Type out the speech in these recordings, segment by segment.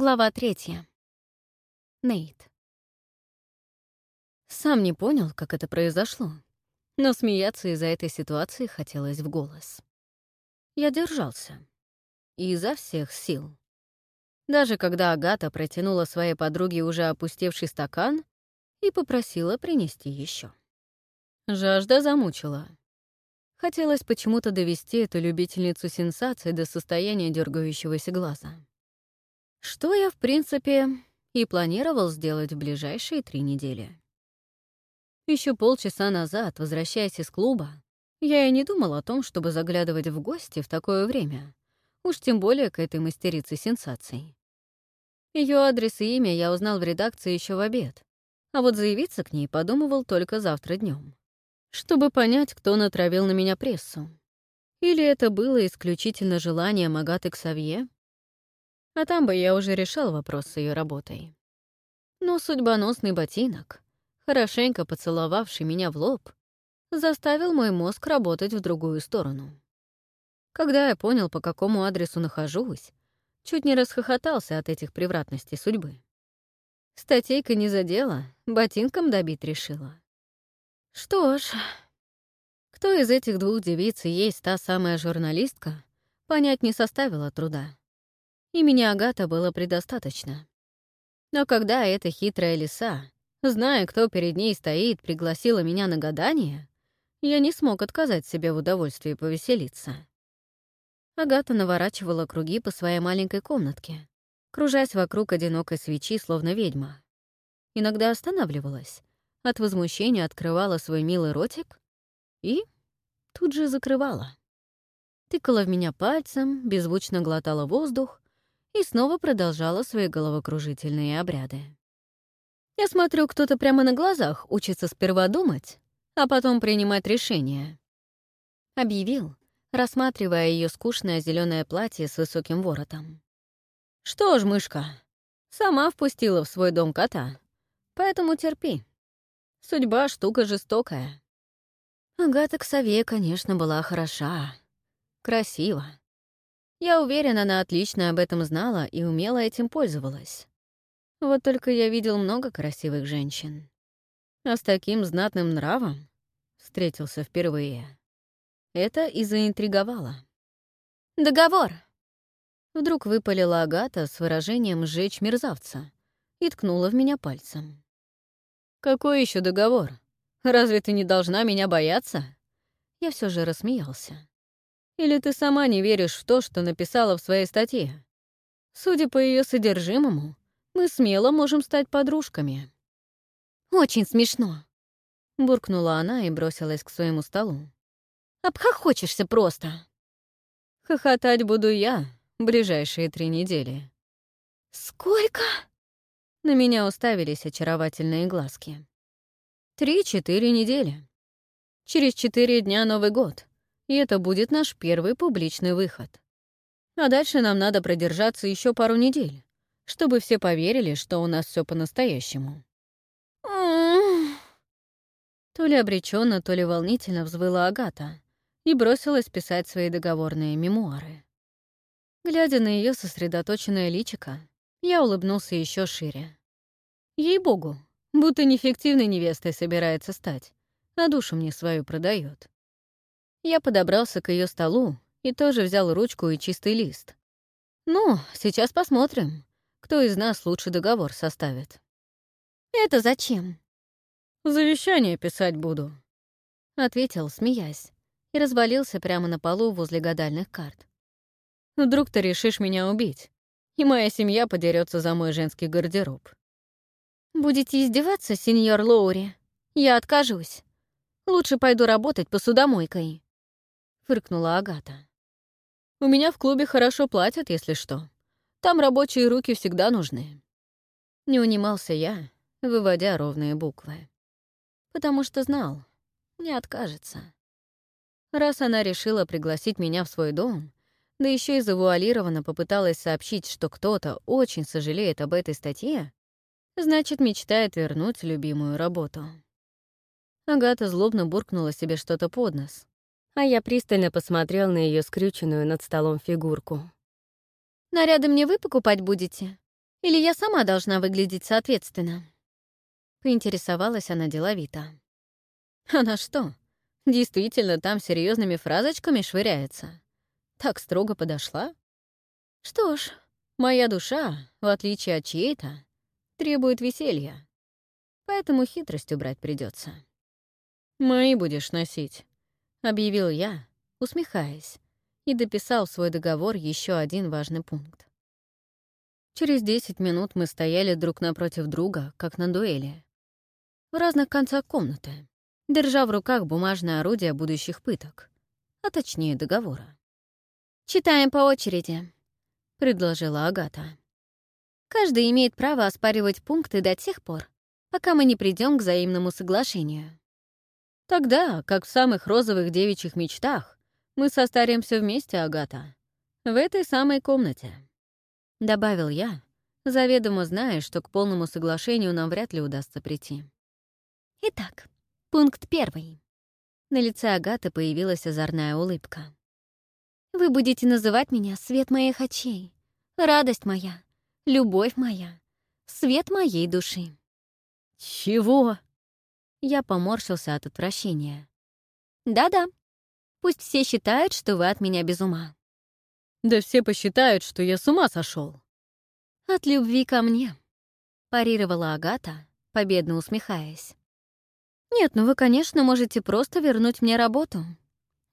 Глава третья. Нейт. Сам не понял, как это произошло, но смеяться из-за этой ситуации хотелось в голос. Я держался. И изо всех сил. Даже когда Агата протянула своей подруге уже опустевший стакан и попросила принести еще. Жажда замучила. Хотелось почему-то довести эту любительницу сенсации до состояния дергающегося глаза. Что я, в принципе, и планировал сделать в ближайшие три недели. Еще полчаса назад, возвращаясь из клуба, я и не думал о том, чтобы заглядывать в гости в такое время, уж тем более к этой мастерице сенсаций. Ее адрес и имя я узнал в редакции еще в обед, а вот заявиться к ней подумывал только завтра днем, чтобы понять, кто натравил на меня прессу. Или это было исключительно желание Магаты Ксавье а там бы я уже решал вопрос с ее работой. Но судьбоносный ботинок, хорошенько поцеловавший меня в лоб, заставил мой мозг работать в другую сторону. Когда я понял, по какому адресу нахожусь, чуть не расхохотался от этих превратностей судьбы. Статейка не задела, ботинком добить решила. Что ж, кто из этих двух девиц и есть та самая журналистка, понять не составило труда. Имени Агата было предостаточно. Но когда эта хитрая лиса, зная, кто перед ней стоит, пригласила меня на гадание, я не смог отказать себе в удовольствии повеселиться. Агата наворачивала круги по своей маленькой комнатке, кружась вокруг одинокой свечи, словно ведьма. Иногда останавливалась, от возмущения открывала свой милый ротик и тут же закрывала. Тыкала в меня пальцем, беззвучно глотала воздух, и снова продолжала свои головокружительные обряды. «Я смотрю, кто-то прямо на глазах учится сперва думать, а потом принимать решения», — объявил, рассматривая ее скучное зеленое платье с высоким воротом. «Что ж, мышка, сама впустила в свой дом кота, поэтому терпи. Судьба — штука жестокая». Агата Ксавея, конечно, была хороша, красива я уверен, она отлично об этом знала и умело этим пользовалась. Вот только я видел много красивых женщин. А с таким знатным нравом встретился впервые. Это и заинтриговало. «Договор!» Вдруг выпалила Агата с выражением жечь мерзавца» и ткнула в меня пальцем. «Какой еще договор? Разве ты не должна меня бояться?» Я все же рассмеялся. Или ты сама не веришь в то, что написала в своей статье? Судя по ее содержимому, мы смело можем стать подружками». «Очень смешно», — буркнула она и бросилась к своему столу. «Обхохочешься просто». «Хохотать буду я ближайшие три недели». «Сколько?» На меня уставились очаровательные глазки. «Три-четыре недели. Через четыре дня Новый год и это будет наш первый публичный выход. А дальше нам надо продержаться еще пару недель, чтобы все поверили, что у нас все по-настоящему. То ли обреченно, то ли волнительно взвыла Агата и бросилась писать свои договорные мемуары. Глядя на ее сосредоточенное личико, я улыбнулся еще шире. Ей-богу, будто неэффективной невестой собирается стать, а душу мне свою продает. Я подобрался к ее столу и тоже взял ручку и чистый лист. «Ну, сейчас посмотрим, кто из нас лучше договор составит». «Это зачем?» «Завещание писать буду», — ответил, смеясь, и развалился прямо на полу возле гадальных карт. «Вдруг ты решишь меня убить, и моя семья подерется за мой женский гардероб». «Будете издеваться, сеньор Лоури? Я откажусь. Лучше пойду работать посудомойкой» фыркнула Агата. «У меня в клубе хорошо платят, если что. Там рабочие руки всегда нужны». Не унимался я, выводя ровные буквы. Потому что знал, не откажется. Раз она решила пригласить меня в свой дом, да еще и завуалированно попыталась сообщить, что кто-то очень сожалеет об этой статье, значит, мечтает вернуть любимую работу. Агата злобно буркнула себе что-то под нос, а я пристально посмотрел на ее скрюченную над столом фигурку. «Наряды мне вы покупать будете? Или я сама должна выглядеть соответственно?» Поинтересовалась она деловито. «Она что, действительно там серьезными фразочками швыряется? Так строго подошла? Что ж, моя душа, в отличие от чьей-то, требует веселья, поэтому хитрость убрать придется. Мои будешь носить. — объявил я, усмехаясь, и дописал в свой договор еще один важный пункт. Через 10 минут мы стояли друг напротив друга, как на дуэли. В разных концах комнаты, держа в руках бумажное орудие будущих пыток, а точнее договора. «Читаем по очереди», — предложила Агата. «Каждый имеет право оспаривать пункты до тех пор, пока мы не придем к взаимному соглашению. Тогда, как в самых розовых девичьих мечтах, мы состаримся вместе, Агата. В этой самой комнате. Добавил я, заведомо зная, что к полному соглашению нам вряд ли удастся прийти. Итак, пункт первый. На лице Агаты появилась озорная улыбка. «Вы будете называть меня свет моих очей, радость моя, любовь моя, свет моей души». «Чего?» Я поморщился от отвращения. «Да-да, пусть все считают, что вы от меня без ума». «Да все посчитают, что я с ума сошел. «От любви ко мне», — парировала Агата, победно усмехаясь. «Нет, ну вы, конечно, можете просто вернуть мне работу.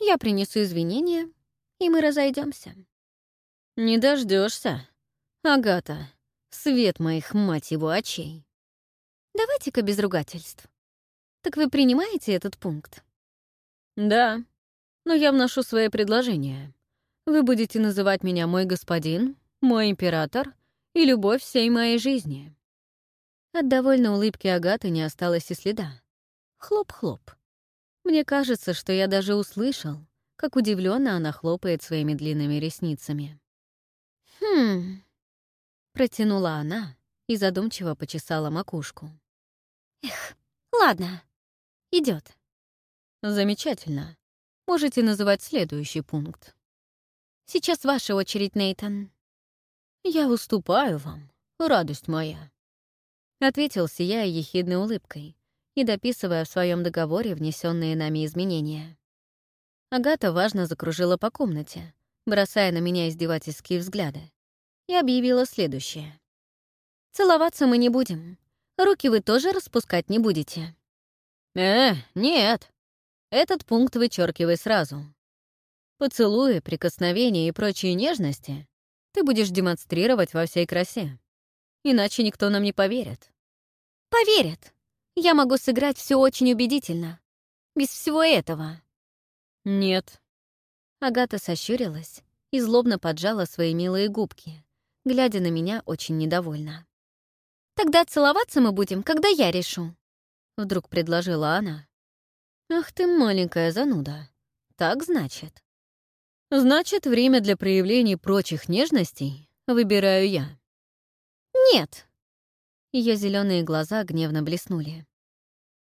Я принесу извинения, и мы разойдемся. «Не дождешься, Агата, свет моих, мать его, очей». «Давайте-ка без ругательств. Так вы принимаете этот пункт? Да, но я вношу свои предложения. Вы будете называть меня мой господин, мой император и любовь всей моей жизни. От довольно улыбки Агаты не осталось и следа. Хлоп-хлоп. Мне кажется, что я даже услышал, как удивленно она хлопает своими длинными ресницами. «Хм...» — протянула она и задумчиво почесала макушку. «Эх, ладно, Идет. Замечательно. Можете называть следующий пункт. Сейчас ваша очередь, Нейтан. Я уступаю вам, радость моя. Ответил сияя ехидной улыбкой и дописывая в своем договоре внесенные нами изменения. Агата важно закружила по комнате, бросая на меня издевательские взгляды, и объявила следующее. «Целоваться мы не будем. Руки вы тоже распускать не будете. «Э, нет. Этот пункт вычеркивай сразу. Поцелуи, прикосновения и прочие нежности ты будешь демонстрировать во всей красе. Иначе никто нам не поверит». «Поверят. Я могу сыграть все очень убедительно. Без всего этого». «Нет». Агата сощурилась и злобно поджала свои милые губки, глядя на меня очень недовольно. «Тогда целоваться мы будем, когда я решу», — вдруг предложила она. «Ах ты, маленькая зануда. Так значит?» «Значит, время для проявлений прочих нежностей выбираю я». «Нет!» Ее зеленые глаза гневно блеснули.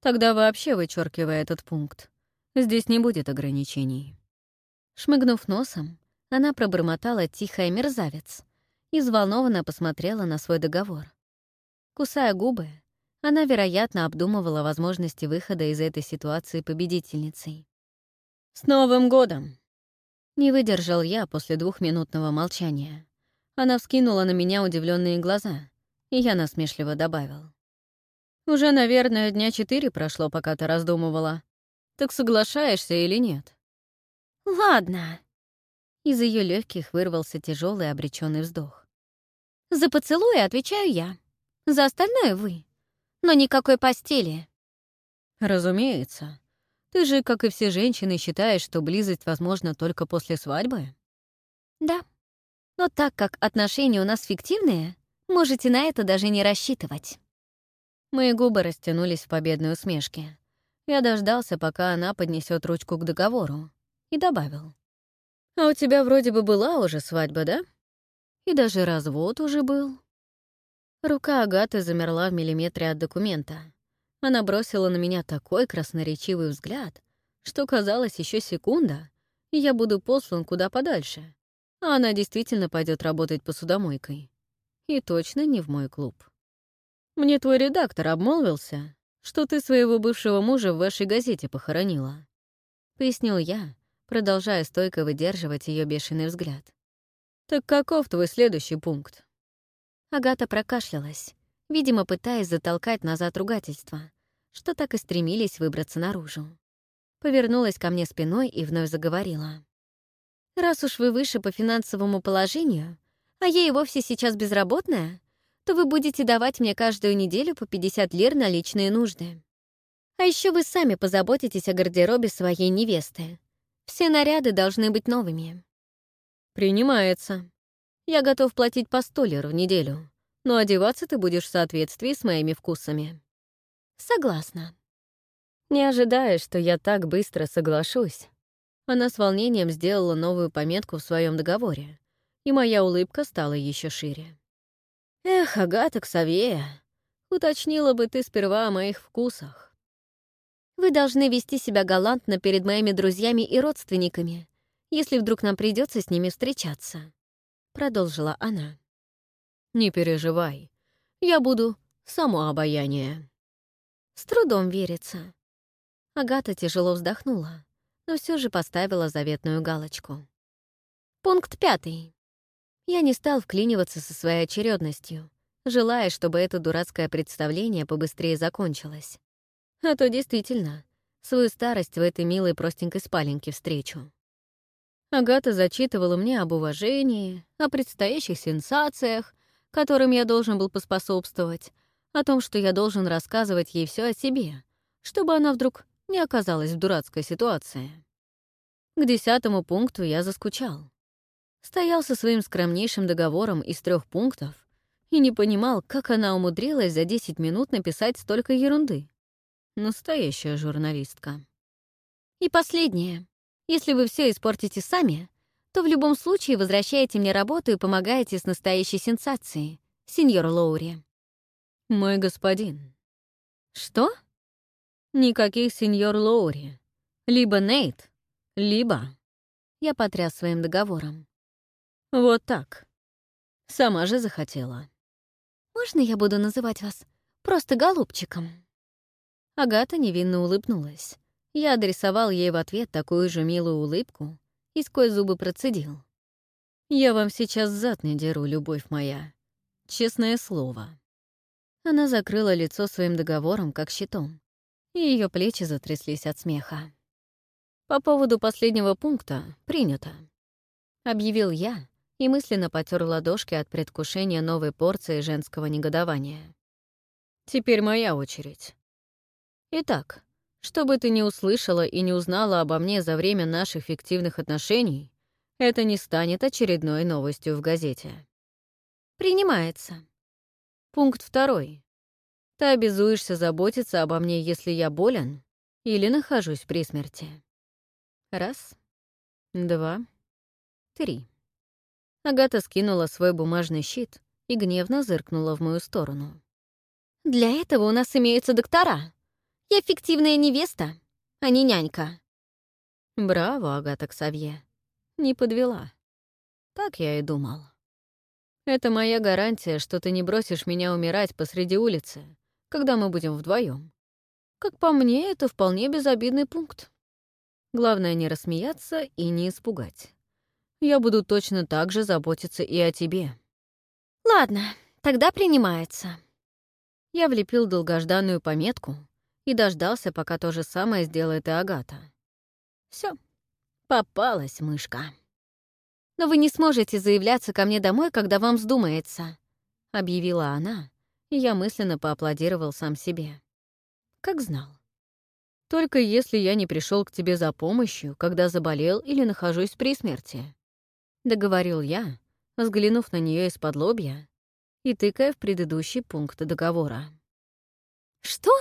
«Тогда вообще вычеркивая этот пункт. Здесь не будет ограничений». Шмыгнув носом, она пробормотала тихая мерзавец и взволнованно посмотрела на свой договор. Кусая губы, она, вероятно, обдумывала возможности выхода из этой ситуации победительницей. «С Новым годом!» Не выдержал я после двухминутного молчания. Она вскинула на меня удивленные глаза, и я насмешливо добавил. «Уже, наверное, дня четыре прошло, пока ты раздумывала. Так соглашаешься или нет?» «Ладно». Из ее легких вырвался тяжелый обреченный вздох. «За поцелуй отвечаю я. За остальное — вы но никакой постели». «Разумеется. Ты же, как и все женщины, считаешь, что близость возможна только после свадьбы?» «Да. Но так как отношения у нас фиктивные, можете на это даже не рассчитывать». Мои губы растянулись в победной усмешке. Я дождался, пока она поднесет ручку к договору, и добавил. «А у тебя вроде бы была уже свадьба, да? И даже развод уже был». Рука Агаты замерла в миллиметре от документа. Она бросила на меня такой красноречивый взгляд, что казалось еще секунда, и я буду послан куда подальше. А она действительно пойдет работать посудомойкой. И точно не в мой клуб. Мне твой редактор обмолвился, что ты своего бывшего мужа в вашей газете похоронила. Пояснил я, продолжая стойко выдерживать ее бешеный взгляд. Так каков твой следующий пункт? Агата прокашлялась, видимо, пытаясь затолкать назад ругательства, что так и стремились выбраться наружу. Повернулась ко мне спиной и вновь заговорила. «Раз уж вы выше по финансовому положению, а я и вовсе сейчас безработная, то вы будете давать мне каждую неделю по 50 лир на личные нужды. А еще вы сами позаботитесь о гардеробе своей невесты. Все наряды должны быть новыми». «Принимается», я готов платить по столер в неделю, но одеваться ты будешь в соответствии с моими вкусами». «Согласна». Не ожидая, что я так быстро соглашусь, она с волнением сделала новую пометку в своем договоре, и моя улыбка стала еще шире. «Эх, Агата Ксавея, уточнила бы ты сперва о моих вкусах». «Вы должны вести себя галантно перед моими друзьями и родственниками, если вдруг нам придется с ними встречаться», — продолжила она. «Не переживай, я буду само обаяние». «С трудом верится». Агата тяжело вздохнула, но все же поставила заветную галочку. Пункт пятый. Я не стал вклиниваться со своей очередностью, желая, чтобы это дурацкое представление побыстрее закончилось. А то действительно, свою старость в этой милой простенькой спаленке встречу. Агата зачитывала мне об уважении, о предстоящих сенсациях, которым я должен был поспособствовать, о том, что я должен рассказывать ей все о себе, чтобы она вдруг не оказалась в дурацкой ситуации. К десятому пункту я заскучал. Стоял со своим скромнейшим договором из трех пунктов и не понимал, как она умудрилась за 10 минут написать столько ерунды. Настоящая журналистка. И последнее. Если вы все испортите сами, то в любом случае возвращаете мне работу и помогаете с настоящей сенсацией, сеньор Лоури». «Мой господин». «Что?» «Никаких сеньор Лоури. Либо Нейт, либо...» Я потряс своим договором. «Вот так. Сама же захотела». «Можно я буду называть вас просто голубчиком?» Агата невинно улыбнулась. Я адресовал ей в ответ такую же милую улыбку и сквозь зубы процедил. «Я вам сейчас зад не деру, любовь моя. Честное слово». Она закрыла лицо своим договором, как щитом, и ее плечи затряслись от смеха. «По поводу последнего пункта принято», — объявил я и мысленно потер ладошки от предвкушения новой порции женского негодования. «Теперь моя очередь. Итак, что бы ты ни услышала и не узнала обо мне за время наших фиктивных отношений, это не станет очередной новостью в газете. Принимается. Пункт второй. Ты обязуешься заботиться обо мне, если я болен или нахожусь при смерти. Раз, два, три. Агата скинула свой бумажный щит и гневно зыркнула в мою сторону. «Для этого у нас имеются доктора. Я фиктивная невеста, а не нянька». «Браво, Агата Ксавье. Не подвела. Так я и думал. Это моя гарантия, что ты не бросишь меня умирать посреди улицы, когда мы будем вдвоем. Как по мне, это вполне безобидный пункт. Главное не рассмеяться и не испугать. Я буду точно так же заботиться и о тебе». «Ладно, тогда принимается». Я влепил долгожданную пометку — и дождался, пока то же самое сделает и Агата. Все, попалась мышка. «Но вы не сможете заявляться ко мне домой, когда вам вздумается», — объявила она, и я мысленно поаплодировал сам себе. Как знал. «Только если я не пришел к тебе за помощью, когда заболел или нахожусь при смерти», — договорил я, взглянув на нее из-под лобья и тыкая в предыдущий пункт договора. «Что?»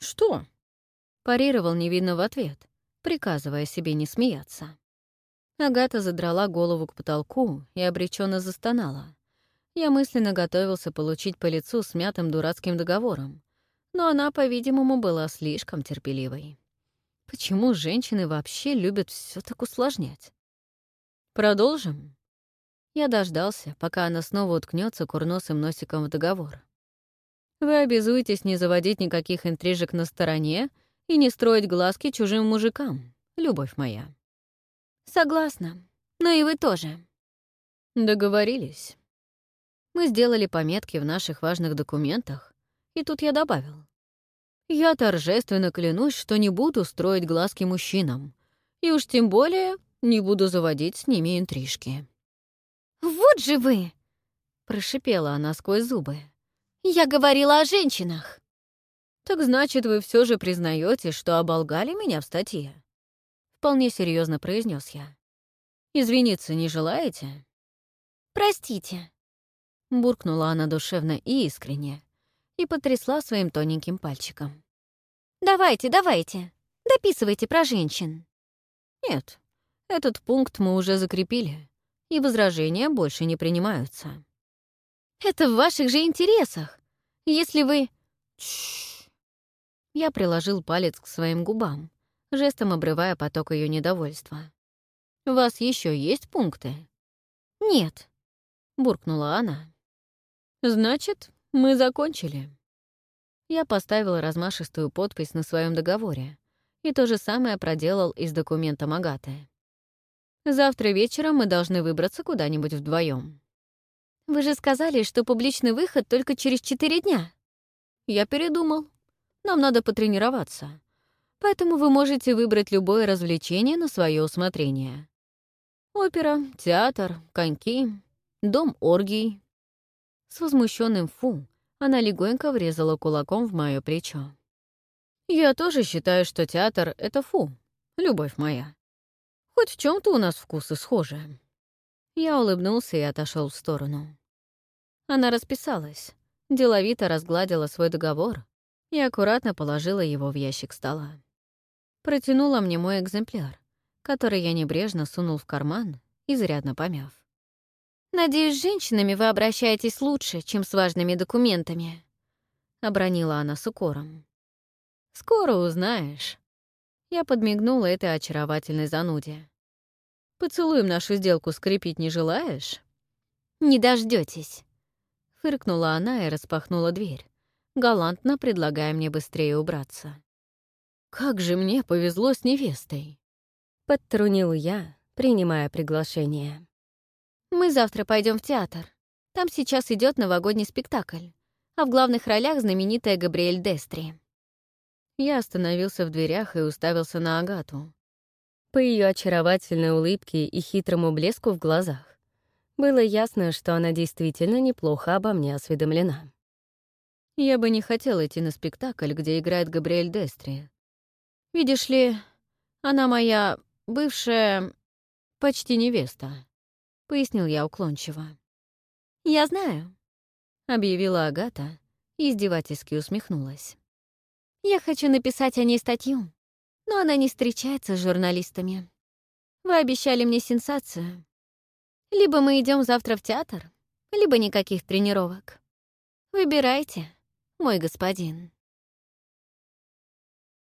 «Что?» — парировал невинно в ответ, приказывая себе не смеяться. Агата задрала голову к потолку и обреченно застонала. Я мысленно готовился получить по лицу смятым дурацким договором, но она, по-видимому, была слишком терпеливой. Почему женщины вообще любят все так усложнять? «Продолжим?» Я дождался, пока она снова уткнется курносым носиком в договор. Вы обязуетесь не заводить никаких интрижек на стороне и не строить глазки чужим мужикам, любовь моя». «Согласна. Ну и вы тоже». «Договорились». Мы сделали пометки в наших важных документах, и тут я добавил. «Я торжественно клянусь, что не буду строить глазки мужчинам, и уж тем более не буду заводить с ними интрижки». «Вот же вы!» — прошипела она сквозь зубы. Я говорила о женщинах. Так значит, вы все же признаете, что оболгали меня в статье? Вполне серьезно произнес я. Извиниться не желаете? Простите. Буркнула она душевно и искренне и потрясла своим тоненьким пальчиком. «Давайте, давайте, дописывайте про женщин». «Нет, этот пункт мы уже закрепили, и возражения больше не принимаются». Это в ваших же интересах. Если вы... Я приложил палец к своим губам, жестом обрывая поток ее недовольства. «У вас еще есть пункты?» «Нет», — буркнула она. «Значит, мы закончили». Я поставил размашистую подпись на своем договоре и то же самое проделал из документа документом «Завтра вечером мы должны выбраться куда-нибудь вдвоем. Вы же сказали, что публичный выход только через четыре дня. Я передумал. Нам надо потренироваться. Поэтому вы можете выбрать любое развлечение на свое усмотрение. Опера, театр, коньки, дом оргий. С возмущенным фу она легонько врезала кулаком в мое плечо. Я тоже считаю, что театр — это фу, любовь моя. Хоть в чем то у нас вкусы схожи. Я улыбнулся и отошел в сторону. Она расписалась, деловито разгладила свой договор и аккуратно положила его в ящик стола. Протянула мне мой экземпляр, который я небрежно сунул в карман, изрядно помяв. «Надеюсь, с женщинами вы обращаетесь лучше, чем с важными документами», — обронила она с укором. «Скоро узнаешь». Я подмигнула этой очаровательной зануде. «Поцелуем нашу сделку скрепить не желаешь?» «Не дождётесь. — фыркнула она и распахнула дверь, галантно предлагая мне быстрее убраться. «Как же мне повезло с невестой!» — подтрунил я, принимая приглашение. «Мы завтра пойдем в театр. Там сейчас идет новогодний спектакль, а в главных ролях знаменитая Габриэль Дестри». Я остановился в дверях и уставился на Агату. По ее очаровательной улыбке и хитрому блеску в глазах было ясно, что она действительно неплохо обо мне осведомлена. Я бы не хотела идти на спектакль, где играет Габриэль Дестри. Видишь ли, она моя бывшая почти невеста, — пояснил я уклончиво. «Я знаю», — объявила Агата и издевательски усмехнулась. «Я хочу написать о ней статью, но она не встречается с журналистами. Вы обещали мне сенсацию, либо мы идем завтра в театр, либо никаких тренировок. Выбирайте, мой господин.